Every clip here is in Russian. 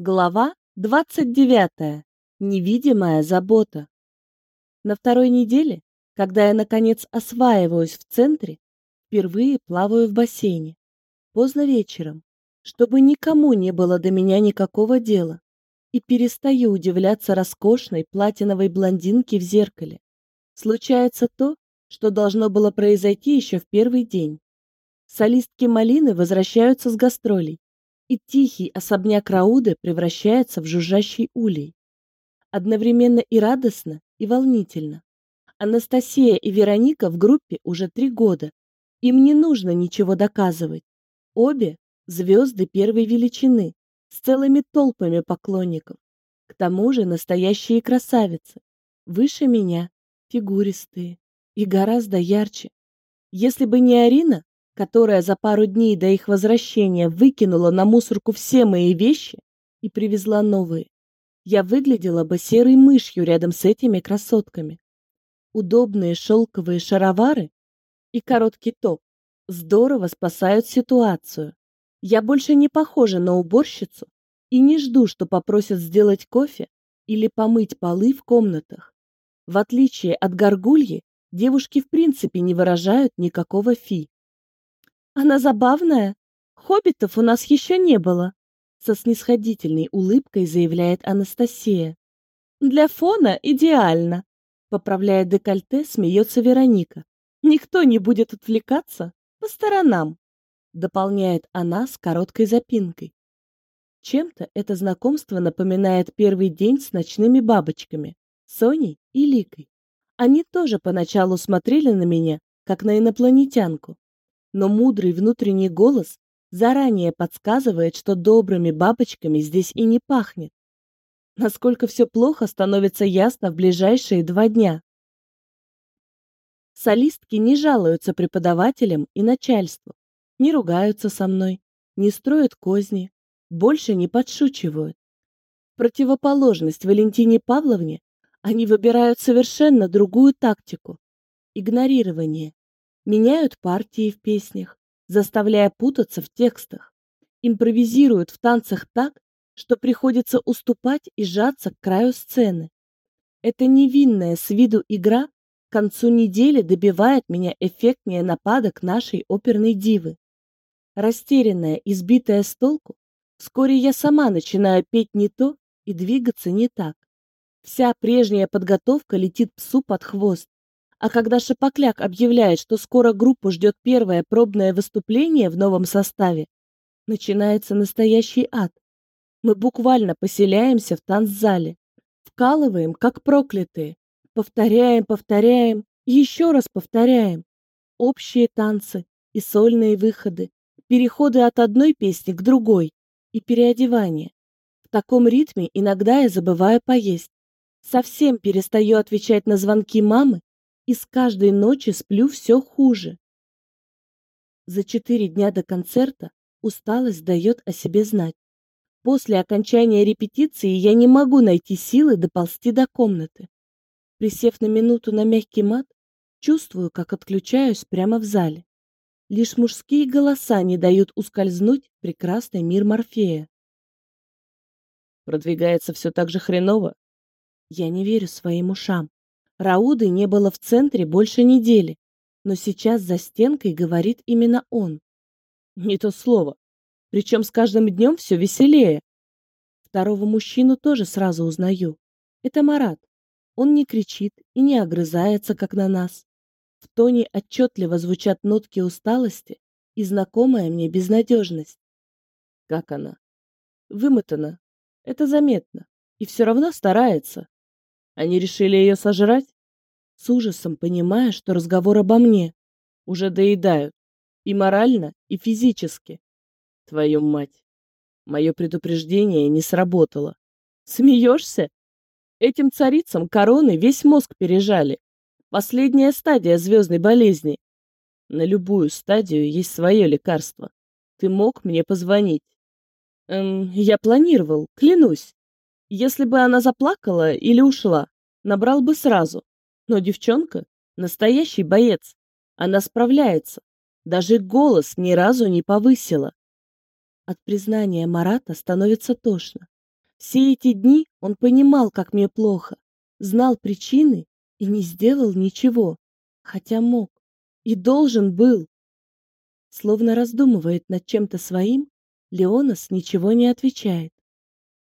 Глава 29. Невидимая забота. На второй неделе, когда я, наконец, осваиваюсь в центре, впервые плаваю в бассейне. Поздно вечером, чтобы никому не было до меня никакого дела, и перестаю удивляться роскошной платиновой блондинке в зеркале. Случается то, что должно было произойти еще в первый день. Солистки Малины возвращаются с гастролей и тихий особняк Рауды превращается в жужжащий улей. Одновременно и радостно, и волнительно. Анастасия и Вероника в группе уже три года. Им не нужно ничего доказывать. Обе – звезды первой величины, с целыми толпами поклонников. К тому же настоящие красавицы. Выше меня, фигуристые и гораздо ярче. Если бы не Арина, которая за пару дней до их возвращения выкинула на мусорку все мои вещи и привезла новые, я выглядела бы серой мышью рядом с этими красотками. Удобные шелковые шаровары и короткий топ здорово спасают ситуацию. Я больше не похожа на уборщицу и не жду, что попросят сделать кофе или помыть полы в комнатах. В отличие от горгульи, девушки в принципе не выражают никакого фи. Она забавная. Хоббитов у нас еще не было, со снисходительной улыбкой заявляет Анастасия. Для фона идеально. Поправляя декольте, смеется Вероника. Никто не будет отвлекаться по сторонам, дополняет она с короткой запинкой. Чем-то это знакомство напоминает первый день с ночными бабочками, Соней и Ликой. Они тоже поначалу смотрели на меня, как на инопланетянку, но мудрый внутренний голос заранее подсказывает, что добрыми бабочками здесь и не пахнет. Насколько все плохо, становится ясно в ближайшие два дня. Солистки не жалуются преподавателям и начальству, не ругаются со мной, не строят козни, больше не подшучивают. Противоположность Валентине Павловне они выбирают совершенно другую тактику – игнорирование меняют партии в песнях, заставляя путаться в текстах, импровизируют в танцах так, что приходится уступать и сжаться к краю сцены. Эта невинная с виду игра к концу недели добивает меня эффектнее нападок нашей оперной дивы. Растерянная и сбитая с толку, вскоре я сама начинаю петь не то и двигаться не так. Вся прежняя подготовка летит псу под хвост. А когда Шапокляк объявляет, что скоро группу ждет первое пробное выступление в новом составе, начинается настоящий ад. Мы буквально поселяемся в танцзале, вкалываем, как проклятые, повторяем, повторяем еще раз повторяем. Общие танцы и сольные выходы, переходы от одной песни к другой и переодевание. В таком ритме иногда я забываю поесть. Совсем перестаю отвечать на звонки мамы и с каждой ночи сплю все хуже. За четыре дня до концерта усталость дает о себе знать. После окончания репетиции я не могу найти силы доползти до комнаты. Присев на минуту на мягкий мат, чувствую, как отключаюсь прямо в зале. Лишь мужские голоса не дают ускользнуть прекрасный мир Морфея. Продвигается все так же хреново. Я не верю своим ушам. Рауды не было в центре больше недели, но сейчас за стенкой говорит именно он. Не то слово. Причем с каждым днем все веселее. Второго мужчину тоже сразу узнаю. Это Марат. Он не кричит и не огрызается, как на нас. В тоне отчетливо звучат нотки усталости и знакомая мне безнадежность. Как она? Вымотана. Это заметно. И все равно старается. Они решили ее сожрать? С ужасом понимая, что разговор обо мне. Уже доедают. И морально, и физически. Твою мать. Мое предупреждение не сработало. Смеешься? Этим царицам короны весь мозг пережали. Последняя стадия звездной болезни. На любую стадию есть свое лекарство. Ты мог мне позвонить. Эм, я планировал, клянусь. Если бы она заплакала или ушла, набрал бы сразу. Но девчонка — настоящий боец. Она справляется. Даже голос ни разу не повысила. От признания Марата становится тошно. Все эти дни он понимал, как мне плохо, знал причины и не сделал ничего, хотя мог и должен был. Словно раздумывает над чем-то своим, Леонас ничего не отвечает.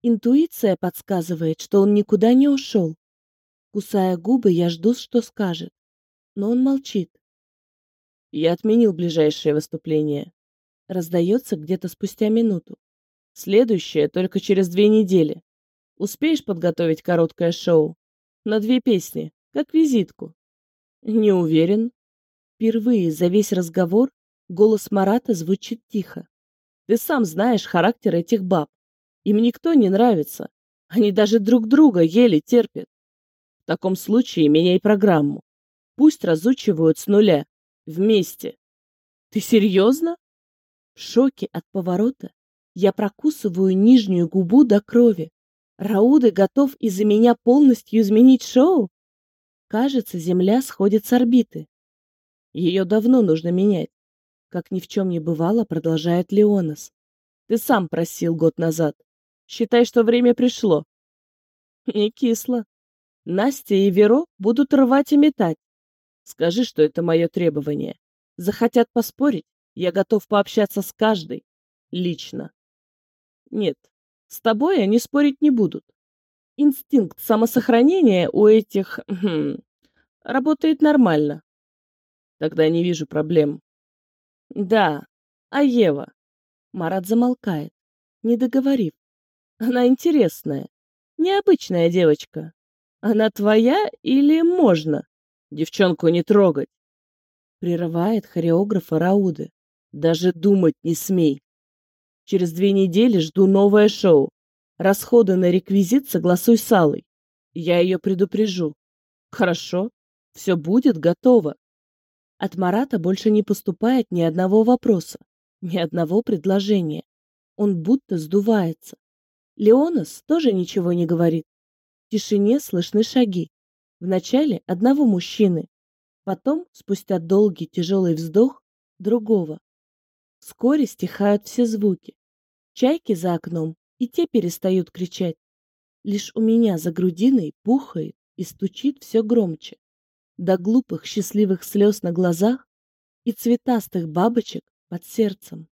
Интуиция подсказывает, что он никуда не ушел. Кусая губы, я жду, что скажет. Но он молчит. Я отменил ближайшее выступление. Раздается где-то спустя минуту. Следующее только через две недели. Успеешь подготовить короткое шоу? На две песни, как визитку. Не уверен. Впервые за весь разговор голос Марата звучит тихо. Ты сам знаешь характер этих баб. Им никто не нравится. Они даже друг друга еле терпят. В таком случае меняй программу. Пусть разучивают с нуля. Вместе. Ты серьезно? В шоке от поворота я прокусываю нижнюю губу до крови. Рауды готов из-за меня полностью изменить шоу? Кажется, Земля сходит с орбиты. Ее давно нужно менять. Как ни в чем не бывало, продолжает Леонас. Ты сам просил год назад. Считай, что время пришло. Не кисло. Настя и Веро будут рвать и метать. Скажи, что это мое требование. Захотят поспорить, я готов пообщаться с каждой. Лично. Нет, с тобой они спорить не будут. Инстинкт самосохранения у этих... Хм, работает нормально. Тогда не вижу проблем. Да, а Ева? Марат замолкает, не договорив. Она интересная, необычная девочка. Она твоя или можно? Девчонку не трогать. Прерывает хореографа Рауды. Даже думать не смей. Через две недели жду новое шоу. Расходы на реквизит согласуй с Аллой. Я ее предупрежу. Хорошо, все будет готово. От Марата больше не поступает ни одного вопроса, ни одного предложения. Он будто сдувается. Леонас тоже ничего не говорит. В тишине слышны шаги. Вначале одного мужчины, потом, спустя долгий тяжелый вздох, другого. Вскоре стихают все звуки. Чайки за окном и те перестают кричать. Лишь у меня за грудиной пухает и стучит все громче. До глупых счастливых слез на глазах и цветастых бабочек под сердцем.